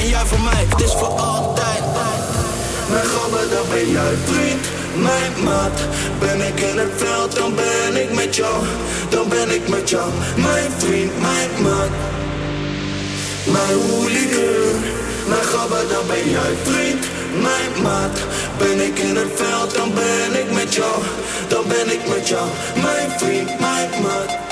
en jij voor mij, het is voor altijd. Mijn gabber, dan ben jij vriend, mijn maat. Ben ik in het veld, dan ben ik met jou. Dan ben ik met jou, mijn vriend, mijn maat. Mijn hooligan, mijn gabber, dan ben jij vriend, mijn maat. Ben ik in het veld, dan ben ik met jou. Dan ben ik met jou, mijn vriend, mijn maat.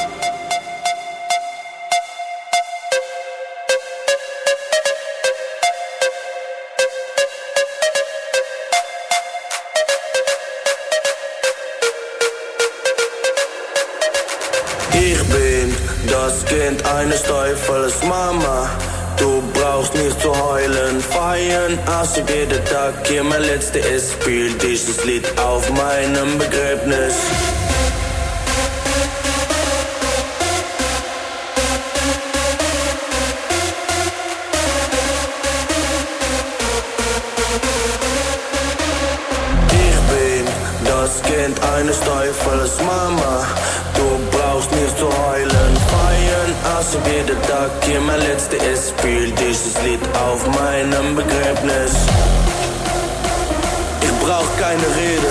Ich jeden Tag hier mein letzte ist. Spiel dieses Lied auf meinem Begräbnis. Das Kind eines Teufels Mama. Du brauchst nicht zu heulen, als jeder Tag hier mein letzte ist. Spiel dieses Lied auf meinem Begräbnis. Ich brauch keine Rede,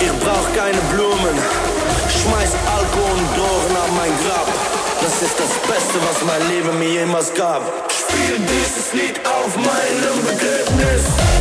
ich brauch keine Blumen. Schmeiß Alkohol und Drogen auf mein Grab. Das ist das Beste, was mein Leben mir jemals gab. Spiel dieses Lied auf meinem Begräbnis.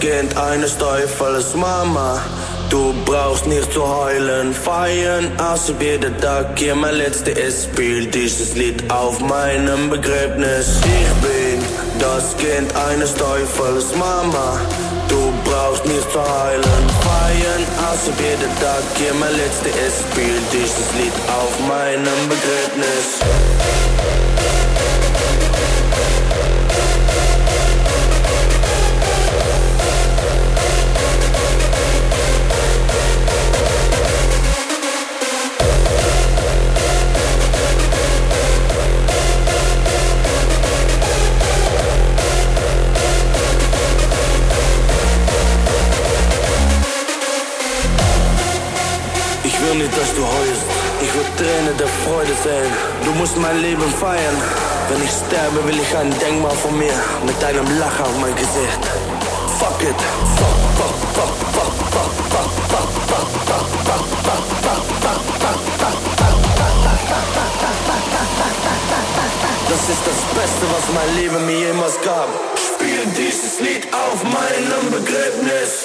Kind eines Teufels Mama. Du brauchst nicht zu heulen, feiern, als jeder Tag hier mein letzte ist. Spiel dieses Lied auf meinem Begräbnis. Ich bin das Kind eines Teufels Mama. Du brauchst nicht zu heulen, feiern, als jeder Tag hier mein letzte ist. Spiel dieses Lied auf meinem Begräbnis. Freude sein. Du musst mein Leben feiern. Wenn ich sterbe, will ich ein Denkmal von mir mit einem Lachen auf mein Gesicht. Fuck it. Das ist das Beste, was mein Leben mir jemals gab. Spiel dieses Lied auf meinem Begräbnis.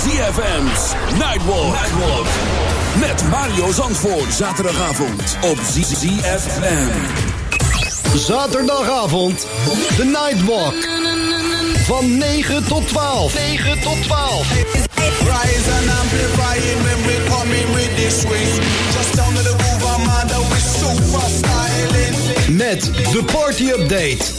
ZFM's Nightwalk. Met Mario Zandvoort. Zaterdagavond op ZFM. Zaterdagavond, de Nightwalk. Van 9 tot 12. 9 tot 12. Rise and amplifying when we come in with this swing. Just down to the groove, I'm under with super styling. Met de party update.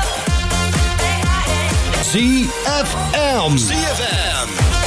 ZFM. ZFM.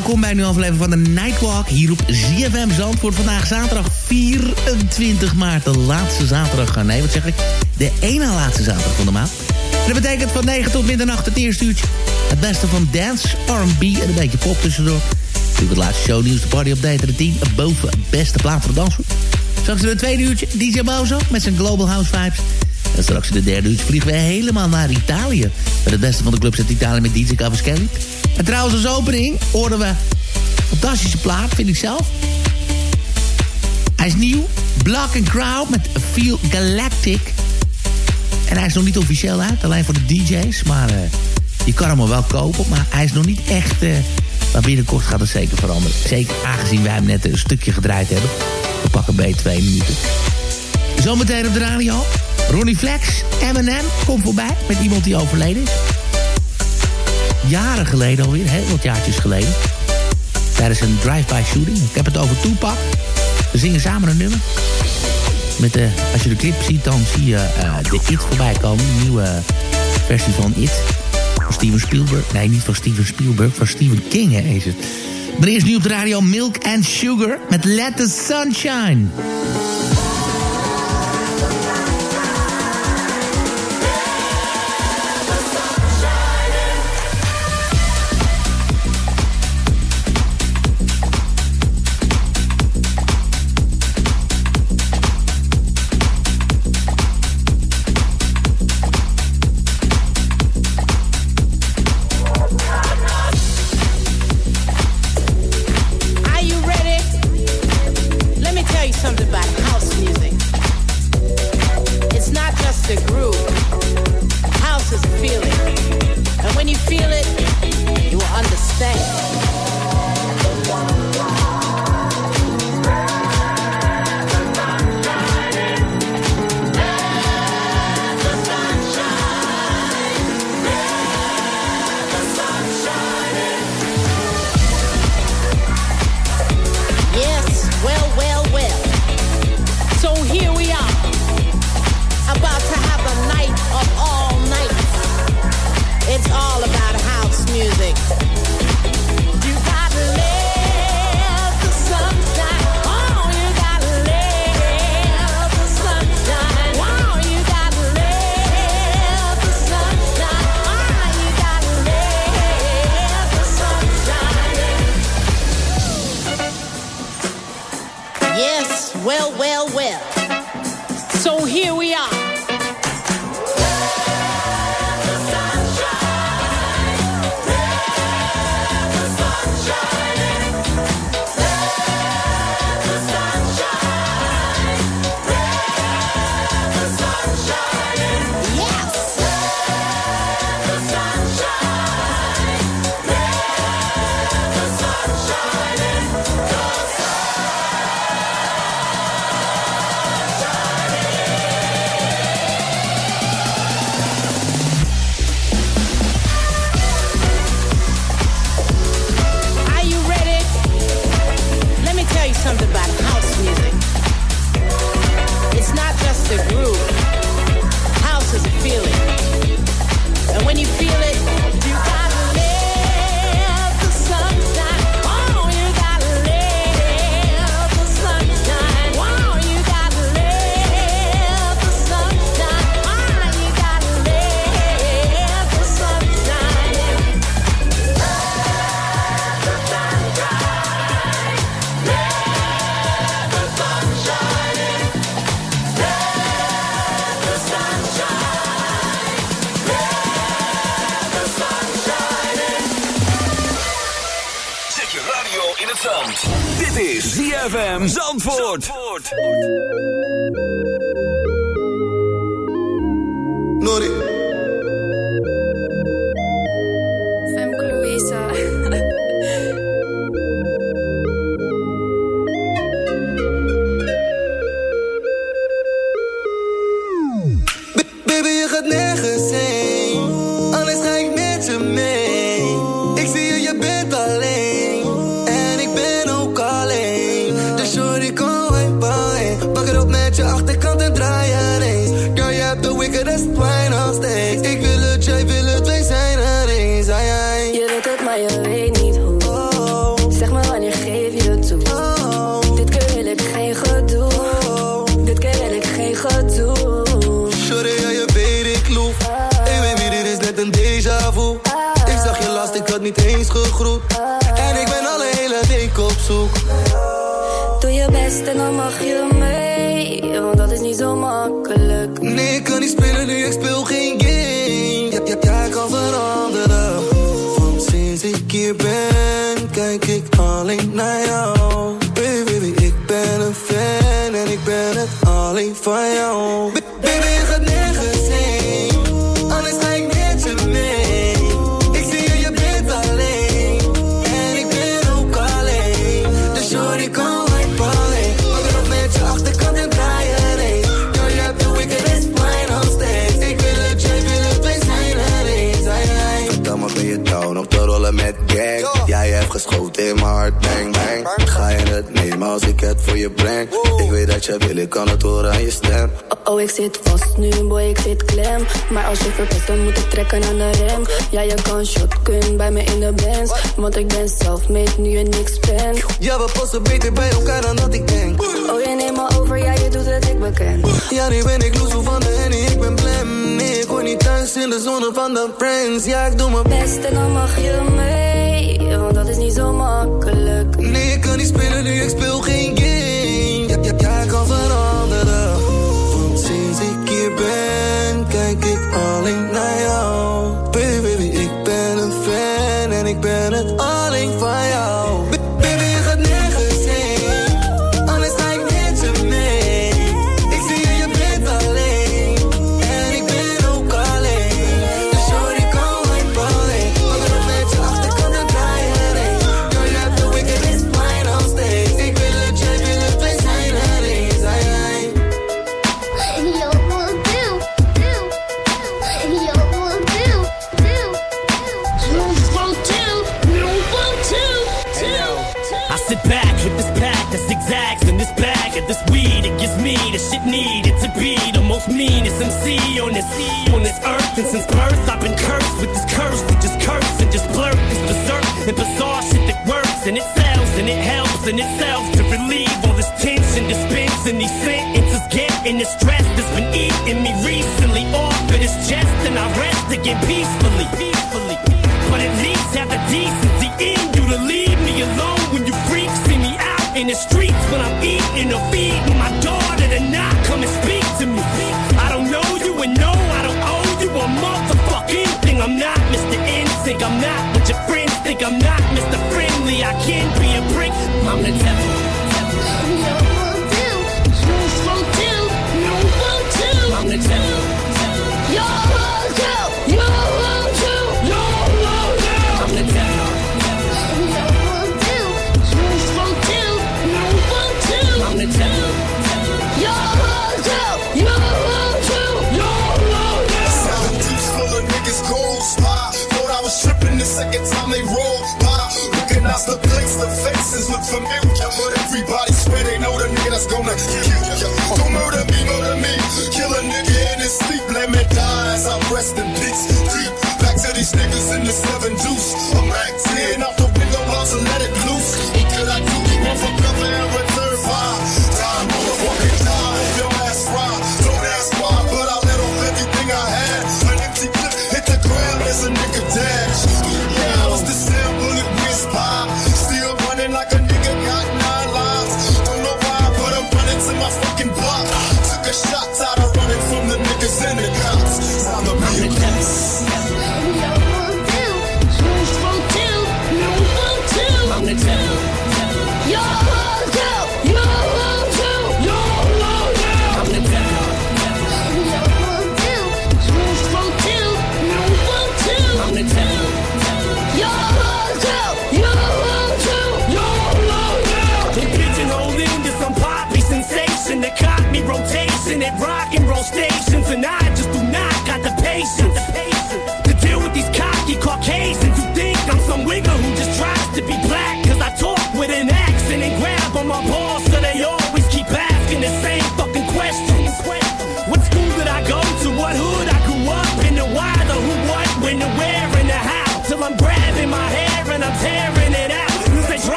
Welkom bij een nieuwe aflevering van de Nightwalk hier op ZFM Zandvoort. Vandaag zaterdag 24 maart, de laatste zaterdag. Nee, wat zeg ik? De ene laatste zaterdag van de maand. Dat betekent van 9 tot middernacht het eerste uurtje. Het beste van dance, R&B en een beetje pop tussendoor. Natuurlijk het laatste shownieuws, de party update de 10 boven beste plaat voor de dansgroep. Straks in het tweede uurtje DJ Bozo met zijn Global House Vibes. En straks in de derde uurtje vliegen we helemaal naar Italië. Met het beste van de clubs uit Italië met DJ Cavaschelli. En trouwens als opening hoorden we fantastische plaat, vind ik zelf. Hij is nieuw. Black and Crowd met Feel Galactic. En hij is nog niet officieel uit, alleen voor de DJ's. Maar uh, je kan hem wel kopen, maar hij is nog niet echt... Uh, maar binnenkort gaat het zeker veranderen. Zeker aangezien wij hem net een stukje gedraaid hebben. We pakken bij twee minuten. Zometeen op de radio. Ronnie Flex, Eminem, komt voorbij met iemand die overleden is jaren geleden alweer, heel wat jaartjes geleden. Tijdens een drive-by shooting. Ik heb het over Tupac. We zingen samen een nummer. Met de, als je de clip ziet, dan zie je uh, de It voorbij komen. Een nieuwe versie van It. Van Steven Spielberg. Nee, niet van Steven Spielberg, van Stephen King hè, is het. Maar eerst nu op de radio Milk and Sugar met Let the Sunshine. Want ik ben zelf made nu je niks bent Ja, we passen beter bij elkaar dan dat ik denk. Oh, je neemt me over, ja, je doet het, ik bekend Ja, nu ben ik loezo van de henny, ik ben blem Nee, ik hoor niet thuis in de zone van de friends. Ja, ik doe mijn best en dan mag je mee. Want dat is niet zo makkelijk. Nee, ik kan niet spelen nu, ik speel geen game needed to be the most meanest MC on this on this earth. And since birth, I've been cursed with this curse. To just curse and just blurt this berserk and bizarre shit that works. And it sells and it helps in itself to relieve all this tension, dispense and these sentences getting the stress that's been eating me recently off of this chest. And I rest again peacefully, peacefully. But at least have the decency in you to leave me alone when you freaks see me out in the streets when I'm eating or feeding my daughter to not come and speak to me. I don't know you and no, I don't owe you a motherfucking thing. I'm not Mr. Instinct, I'm not what your friends think. I'm not Mr. Friendly, I can be a prick. I'm the devil. The faces look familiar. But everybody swear they know the nigga that's gonna kill ya. Don't murder me, murder me. Kill a nigga in his sleep, let me die as I rest in peace. Deep back to these niggas in the seven deuce. I'm back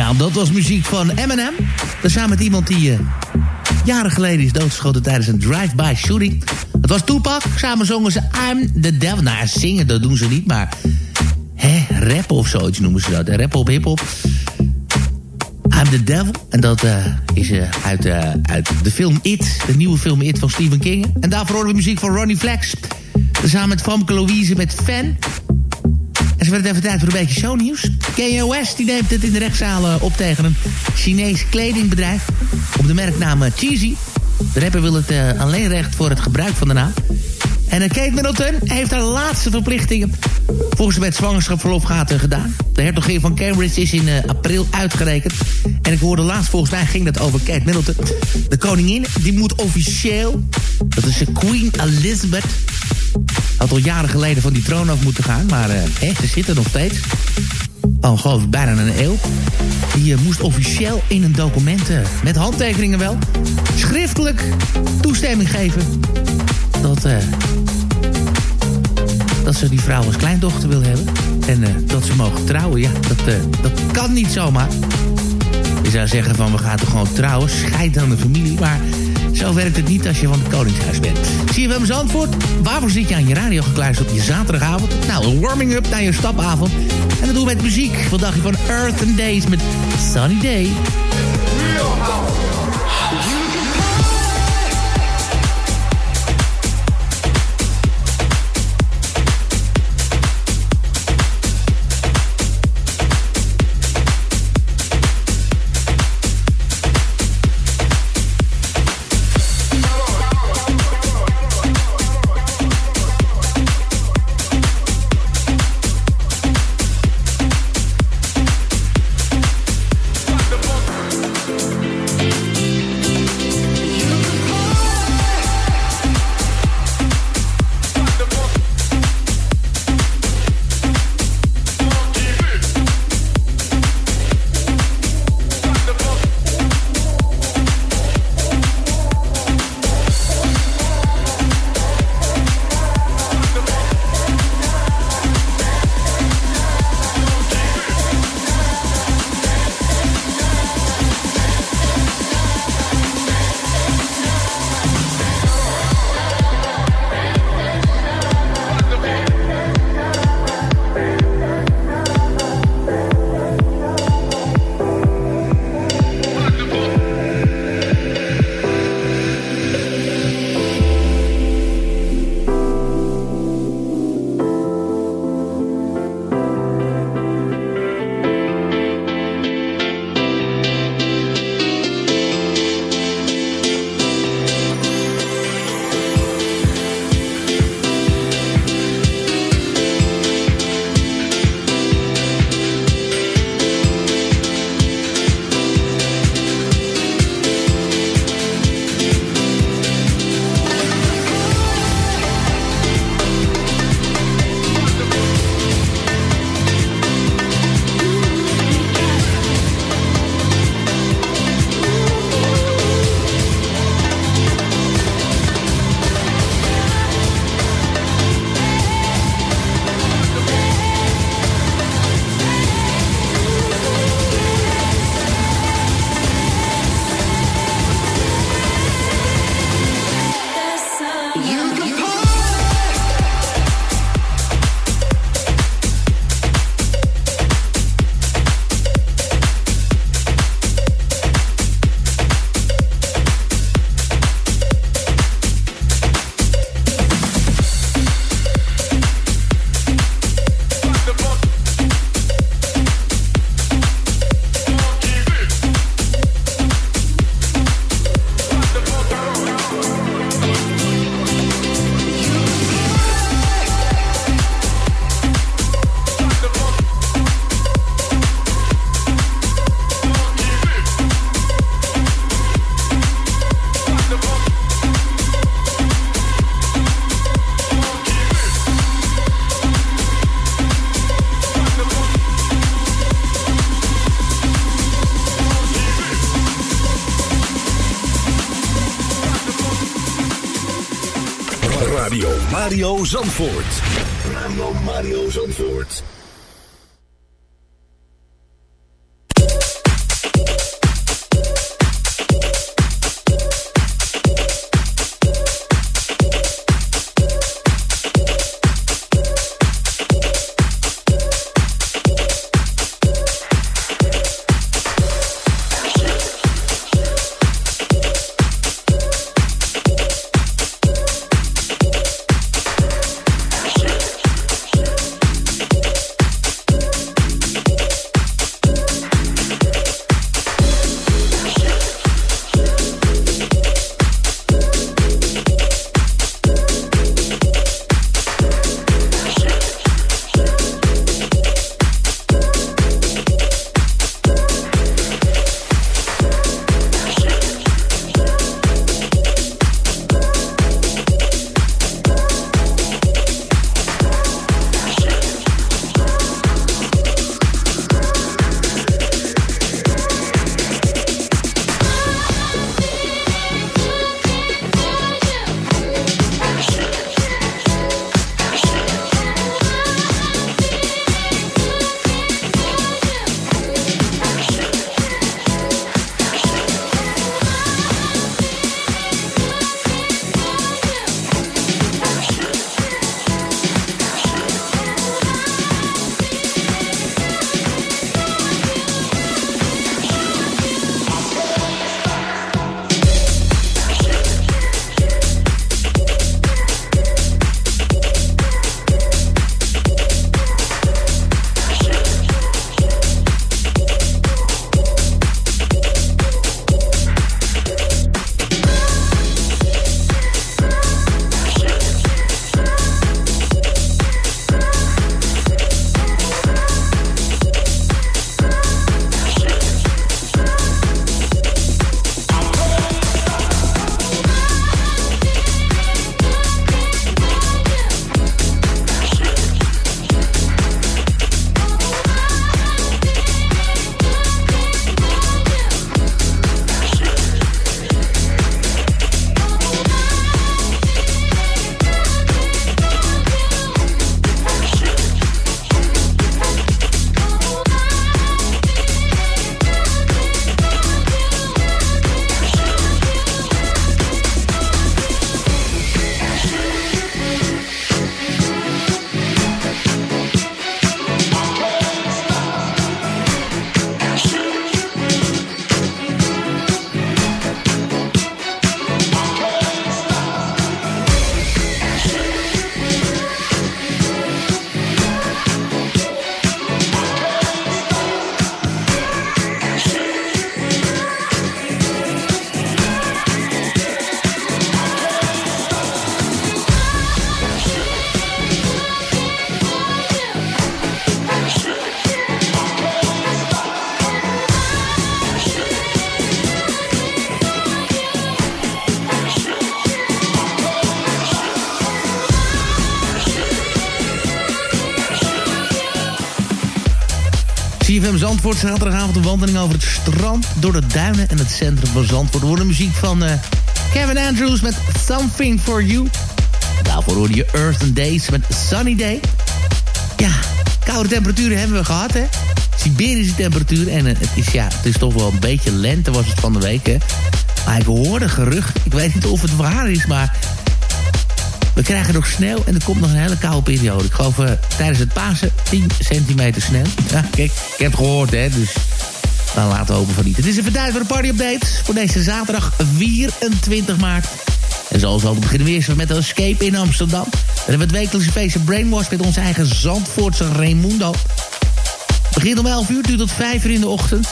Ja, dat was muziek van Eminem. Samen met iemand die uh, jaren geleden is doodgeschoten tijdens een drive-by shooting. Het was Tupac. Samen zongen ze I'm the Devil. Nou, zingen dat doen ze niet, maar... Hè, rappen of zoiets noemen ze dat. Rappen op hip-hop. I'm the Devil. En dat uh, is uh, uit, uit de film It. De nieuwe film It van Stephen King. En daarvoor horen we muziek van Ronnie Flex. Samen met Famke Louise met Fan. En ze werd even tijd voor een beetje shownieuws. Kanye die neemt het in de rechtszaal op tegen een Chinees kledingbedrijf. Op de merknaam Cheesy. De rapper wil het uh, alleen recht voor het gebruik van de naam. En Kate Middleton heeft haar laatste verplichtingen... volgens met zwangerschapsverlof gaat gedaan. De hertogin van Cambridge is in april uitgerekend. En ik hoorde laatst, volgens mij ging dat over Kate Middleton. De koningin, die moet officieel... dat is Queen Elizabeth... had al jaren geleden van die troon af moeten gaan... maar hè, ze zit er nog steeds. Al geloof ik bijna een eeuw. Die moest officieel in een document, met handtekeningen wel... schriftelijk toestemming geven... dat, uh, dat ze die vrouw als kleindochter wil hebben. En dat ze mogen trouwen. Ja, dat, dat kan niet zomaar. Je zou zeggen van we gaan toch gewoon trouwen. Scheid dan de familie. Maar zo werkt het niet als je van het Koningshuis bent. Zie je wel eens antwoord? Waarvoor zit je aan je radio gekluisterd op je zaterdagavond? Nou, een warming-up naar je stapavond. En dat doen we met muziek. Wat dacht je van Earth and Days met Sunny Day? Zandvoort. Zandvoort, zaterdagavond een wandeling over het strand... door de duinen en het centrum van Zandvoort. We horen muziek van uh, Kevin Andrews met Something For You. Daarvoor hoorde je Earth and Days met Sunny Day. Ja, koude temperaturen hebben we gehad, hè. Siberische temperatuur. En uh, het, is, ja, het is toch wel een beetje lente was het van de week, hè. Maar ik hoorde gerucht, ik weet niet of het waar is, maar... We krijgen nog sneeuw en er komt nog een hele koude periode. Ik geloof uh, tijdens het Pasen 10 centimeter sneeuw. Ja, kijk, ik heb het gehoord, hè, dus... Dan laten we hopen van niet. Het is voor de party-update voor deze zaterdag 24 maart. En zoals altijd beginnen we eerst met een escape in Amsterdam. Dan hebben we het wekelijkse feestje Brainwash met onze eigen Zandvoortse Raimundo. Het begint om 11 uur, duurt tot 5 uur in de ochtend.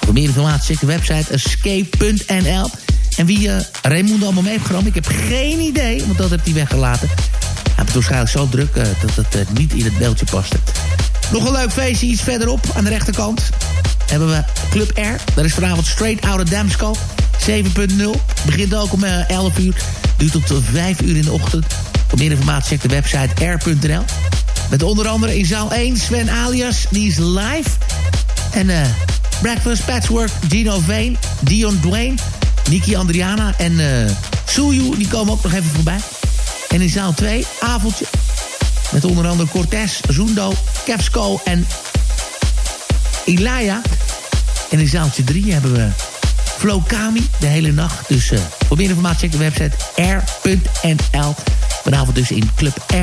Voor meer informatie check de website escape.nl. En wie uh, allemaal mee heeft genomen, ik heb geen idee, want dat heeft hij weggelaten. Hij heeft waarschijnlijk zo druk uh, dat het uh, niet in het beeldje paste. Nog een leuk feestje, iets verderop aan de rechterkant. Hebben we Club R. Dat is vanavond Straight Out of Damsco. 7.0. Begint ook om 11 uur. Duurt tot 5 uur in de ochtend. Voor meer informatie check de website r.nl. Met onder andere in zaal 1 Sven Alias, die is live. En Breakfast Patchwork, Gino Vane, Dion Dwayne, Niki Andriana en uh, Suyu, die komen ook nog even voorbij. En in zaal 2, avondje. Met onder andere Cortez, Zundo, Kevsko en Ilaya. En in zaaltje 3 hebben we Flo Kami de hele nacht. Dus uh, voor meer informatie check de website r.nl. Vanavond dus in Club R.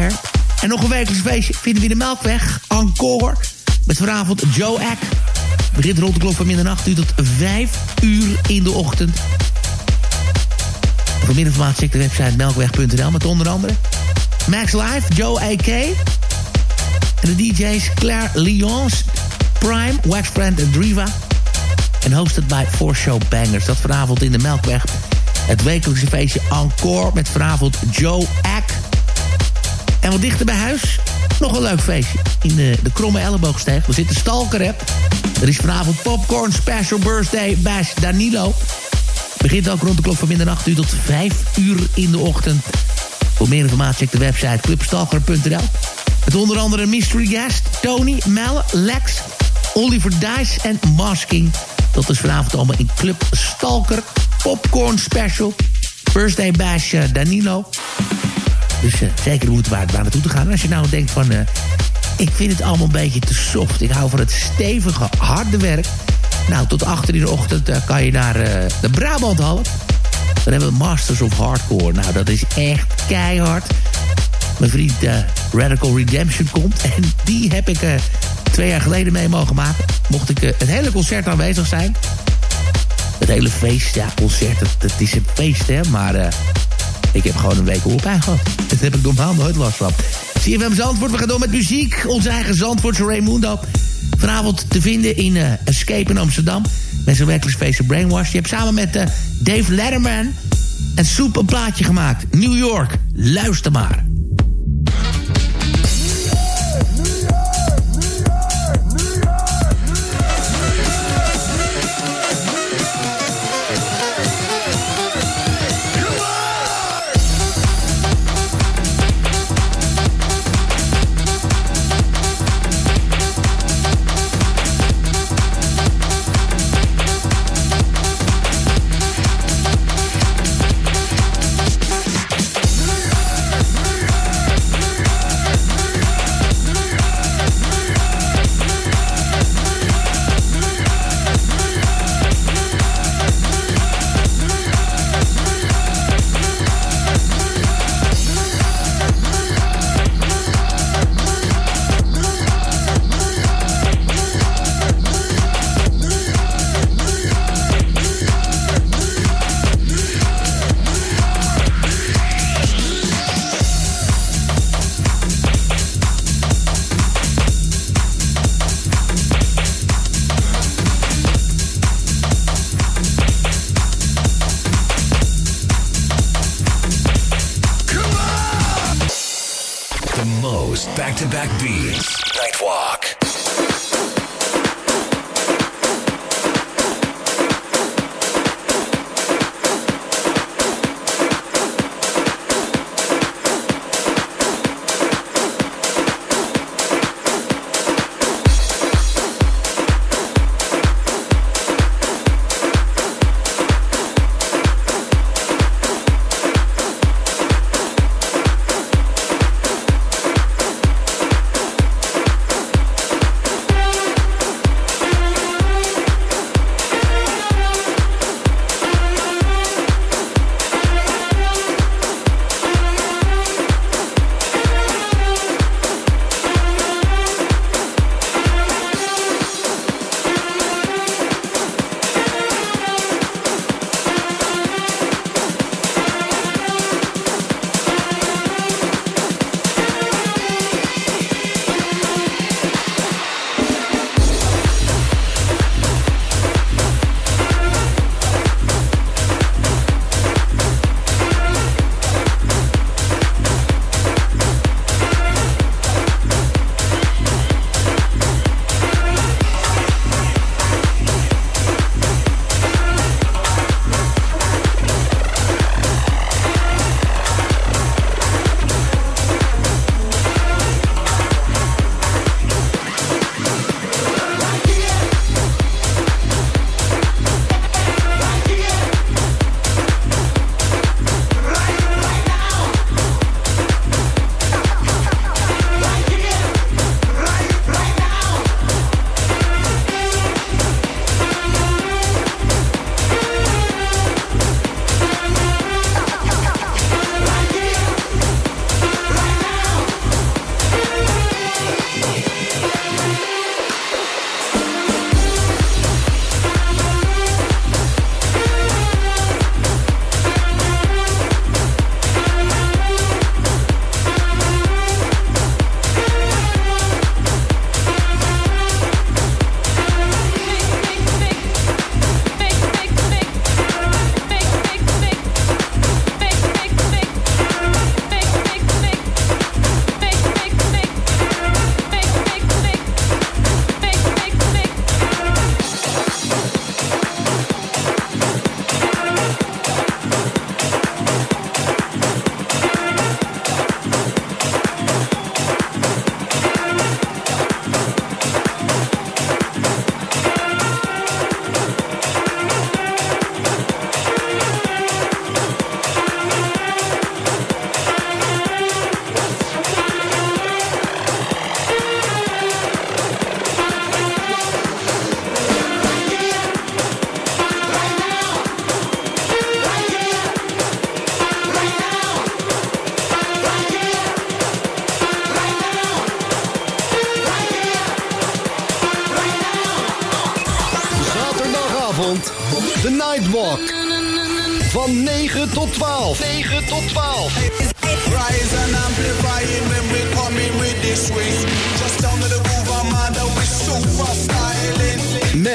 En nog een wekelijks feestje vinden we in de Melkweg. Encore. Met vanavond Joe Ack. Begint rond de klok van middernacht. Duurt tot 5 uur in de ochtend. Voor meer informatie check de website melkweg.nl. Met onder andere Max Live, Joe A.K. En de DJ's Claire Lyons, Prime, Waxbrand en Driva. En hosted bij Four Show Bangers. Dat vanavond in de Melkweg. Het wekelijkse feestje Encore met vanavond Joe Ack. En wat dichter bij huis, nog een leuk feestje. In de, de Kromme Elleboogsteeg. We zitten Stalker, hè. Er is vanavond Popcorn Special Birthday Bash Danilo. Begint ook rond de klok van middernacht uur tot 5 uur in de ochtend. Voor meer informatie check de website clubstalker.nl. Met onder andere Mystery Guest, Tony, Mel, Lex, Oliver Dice en Masking. Dat is vanavond allemaal in Club Stalker. Popcorn Special. Birthday Bash uh, Danilo. Dus uh, zeker de moeite waard waar naartoe te gaan. Als je nou denkt van... Uh, ik vind het allemaal een beetje te soft. Ik hou van het stevige, harde werk. Nou, tot achter in de ochtend kan je naar de Brabanthal. Dan hebben we Masters of Hardcore. Nou, dat is echt keihard. Mijn vriend Radical Redemption komt. En die heb ik twee jaar geleden mee mogen maken. Mocht ik het hele concert aanwezig zijn. Het hele feest, ja, concert, het, is een feest, hè. Maar ik heb gewoon een week hoorpijn gehad. Dat heb ik normaal nooit last van. CFM Zandvoort, we gaan door met muziek. Onze eigen Zandvoortse Raymundo. Vanavond te vinden in uh, Escape in Amsterdam. Met zijn werkelijk Brainwash. Je hebt samen met uh, Dave Letterman en Soep een plaatje gemaakt. New York, luister maar. back to back beats. Nightwalk.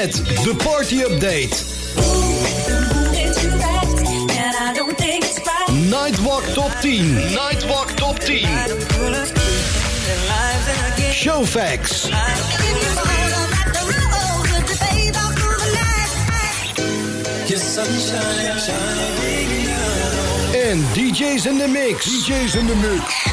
Met de party update. Nightwalk top 10. Nightwalk top 10. Showfax. En DJ's in the mix. DJ's in the mix.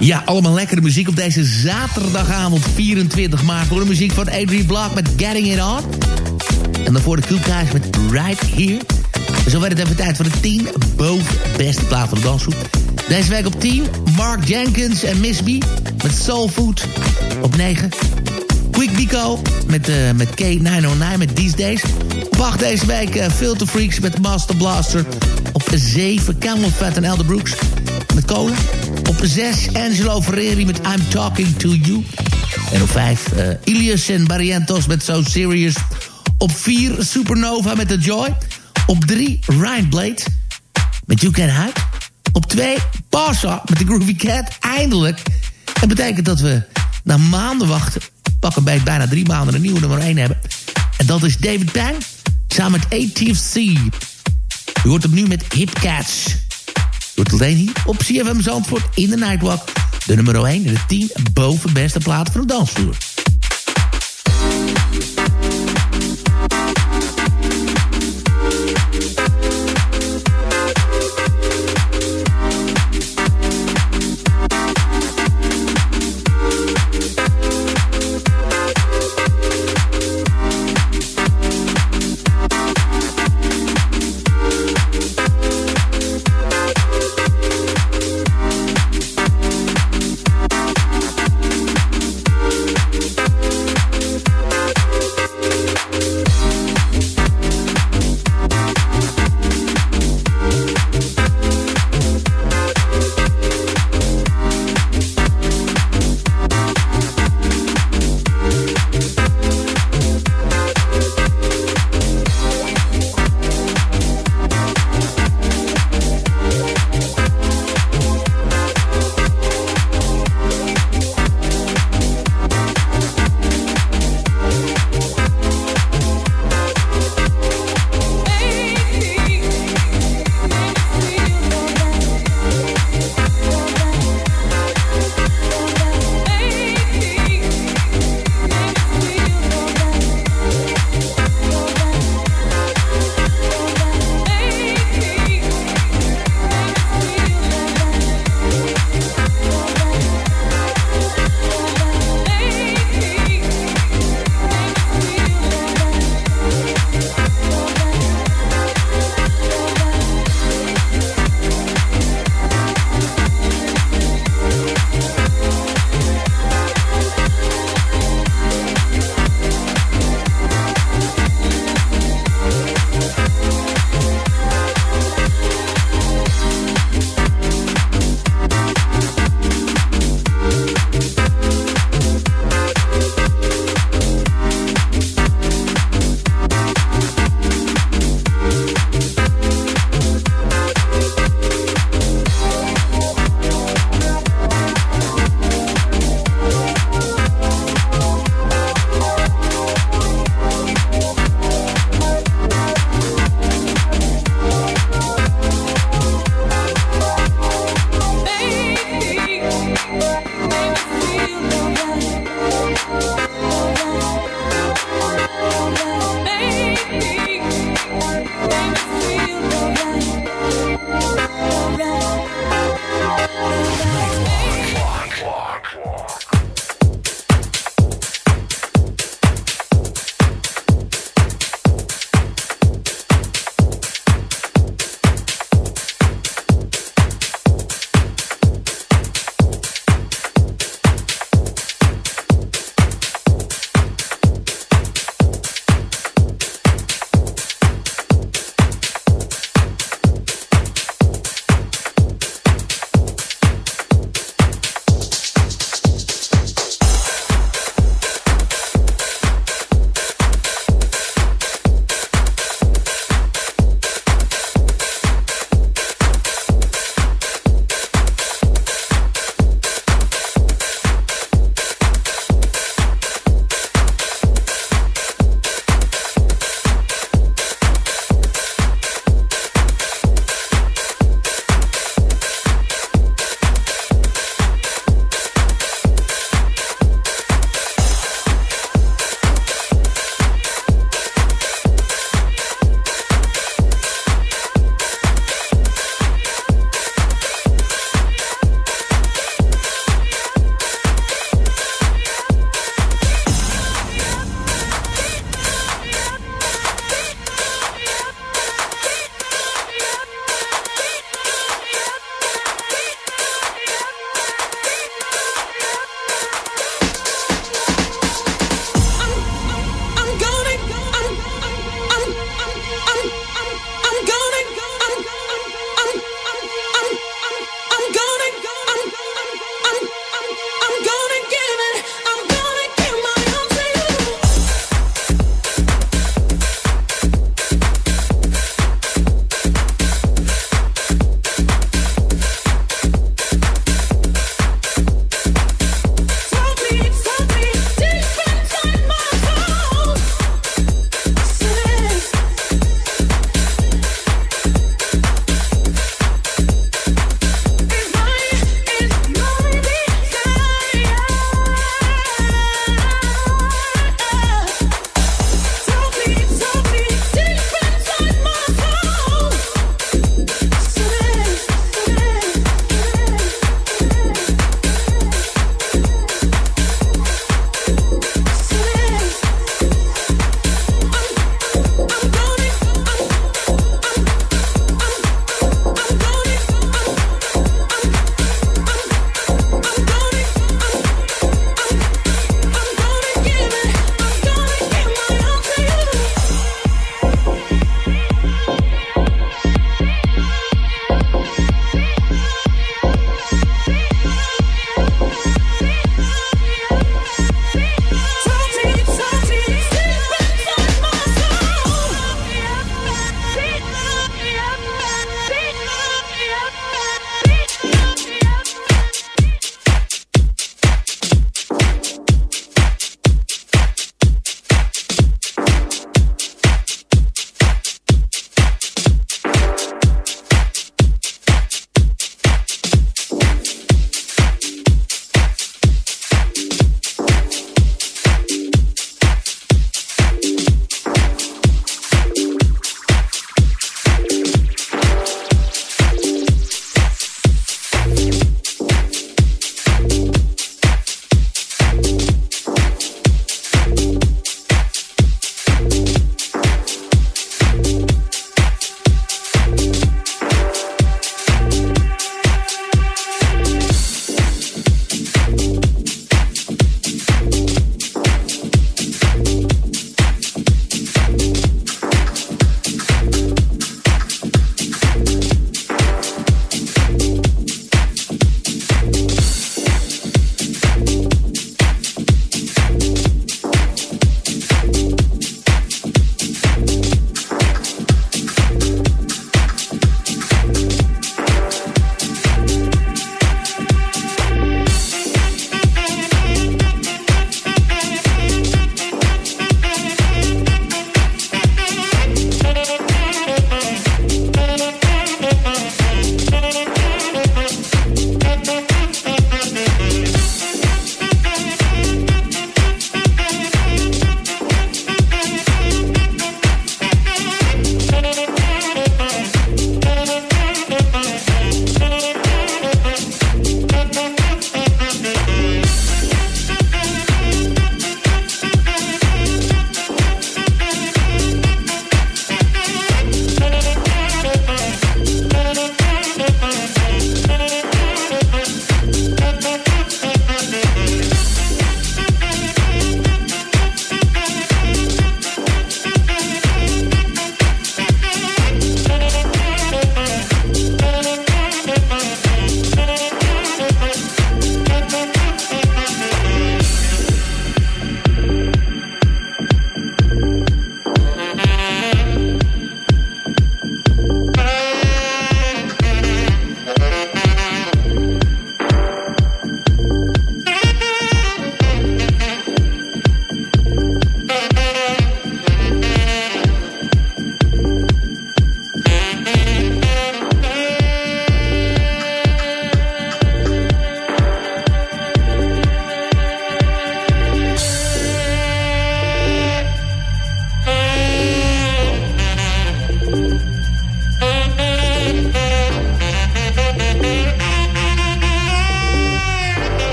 Ja, allemaal lekkere muziek op deze zaterdagavond 24 maart. Voor de muziek van Adrian Block met Getting It On. En dan voor de Guys met Right Here. En zo werd het even tijd voor de 10 boven beste plaat van de dansgroep. Deze week op 10 Mark Jenkins en Miss B met Soul Food. Op 9 Quick Dico met, uh, met K909 met These Days. Op 8 deze week uh, Filter Freaks met Master Blaster. Op 7 Camel Fat en Elder Brooks met Kolen. Op 6 Angelo Ferreri met I'm Talking To You. En op 5 uh, Ilias en Barrientos met So Serious. Op 4 Supernova met The Joy. Op 3 Ryan Blade met You Can Hide. Op 2 Passa met The Groovy Cat. Eindelijk. Dat betekent dat we na maanden wachten... pakken bij bijna drie maanden een nieuwe nummer 1 hebben. En dat is David Pang samen met ATFC. U hoort nu met Hip Cats. Wordt alleen hier op CFM Zandvoort in de Nightwalk. De nummer 1 en de 10 bovenbeste plaat van de dansvloer.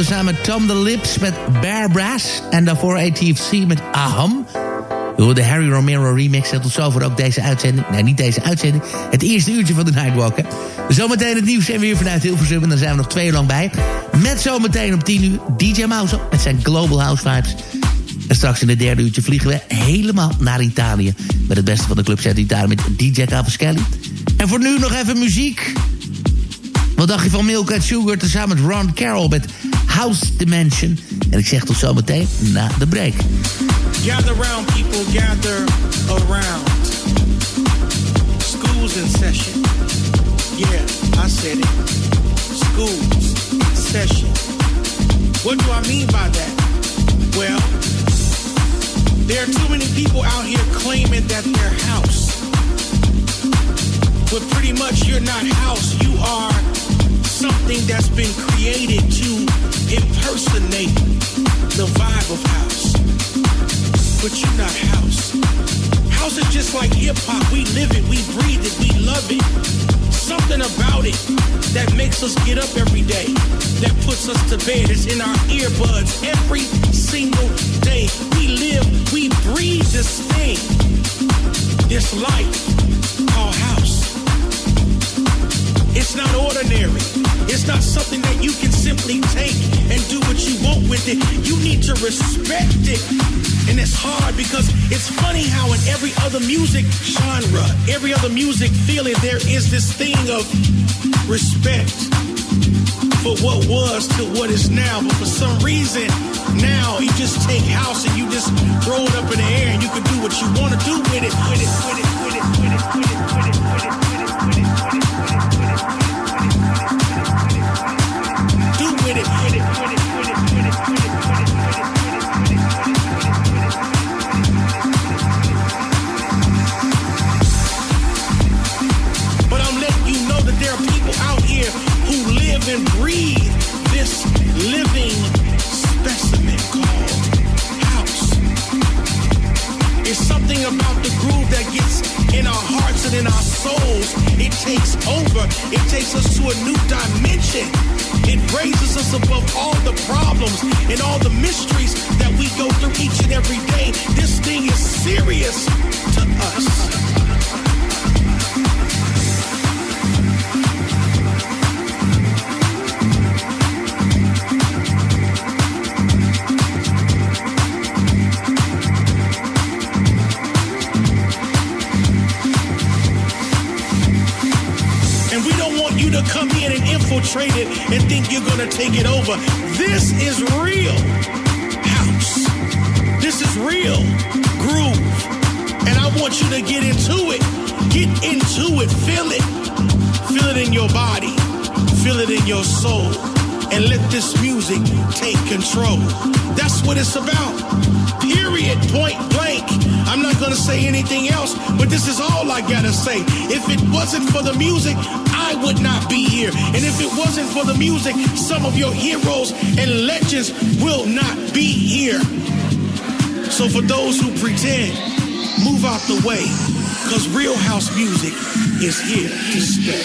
Tezamen Tom the Lips met Bear Brass. En daarvoor ATFC met Aham. De Harry Romero remix. En tot zover ook deze uitzending. Nee, niet deze uitzending. Het eerste uurtje van de Nightwalk. Hè. Zometeen het nieuws en weer vanuit Hilversum. En dan zijn we nog twee uur lang bij. Met zometeen om 10 uur DJ Mouse met zijn Global House Vibes. En straks in het derde uurtje vliegen we helemaal naar Italië. Met het beste van de club uit Italië met DJ Cavaschelli. En voor nu nog even muziek. Wat dacht je van Milk and Sugar tezamen met Ron Carroll met House Dimension? En ik zeg tot zometeen na de break. Gather round people, gather around. School's in session. Yeah, I said it. School's in session. What do I mean by that? Well, there are too many people out here claiming that they're house. But pretty much you're not house, you are something that's been created to impersonate the vibe of house. But you're not house. House is just like hip hop. We live it, we breathe it, we love it. Something about it that makes us get up every day, that puts us to bed. It's in our earbuds every single day. We live, we breathe this thing, this life called house. It's not ordinary. It's not something that you can simply take and do what you want with it. You need to respect it. And it's hard because it's funny how in every other music genre, every other music feeling, there is this thing of respect for what was to what is now. But for some reason, now you just take house and you just throw it up in the air and you can do what you want to do with it, with it, with it, with it, with it, with it, with it, and breathe this living specimen called house. It's something about the groove that gets in our hearts and in our souls. It takes over. It takes us to a new dimension. It raises us above all the problems and all the mysteries that we go through each and every day. This thing is serious to us. It and think you're going to take it over. This is real house. This is real groove. And I want you to get into it. Get into it. Feel it. Feel it in your body. Feel it in your soul. And let this music take control. That's what it's about. Period. Point blank. I'm not going to say anything else, but this is all I got to say. If it wasn't for the music, I would not be here. And if it wasn't for the music, some of your heroes and legends will not be here. So for those who pretend, move out the way. Cause real house music is here to stay.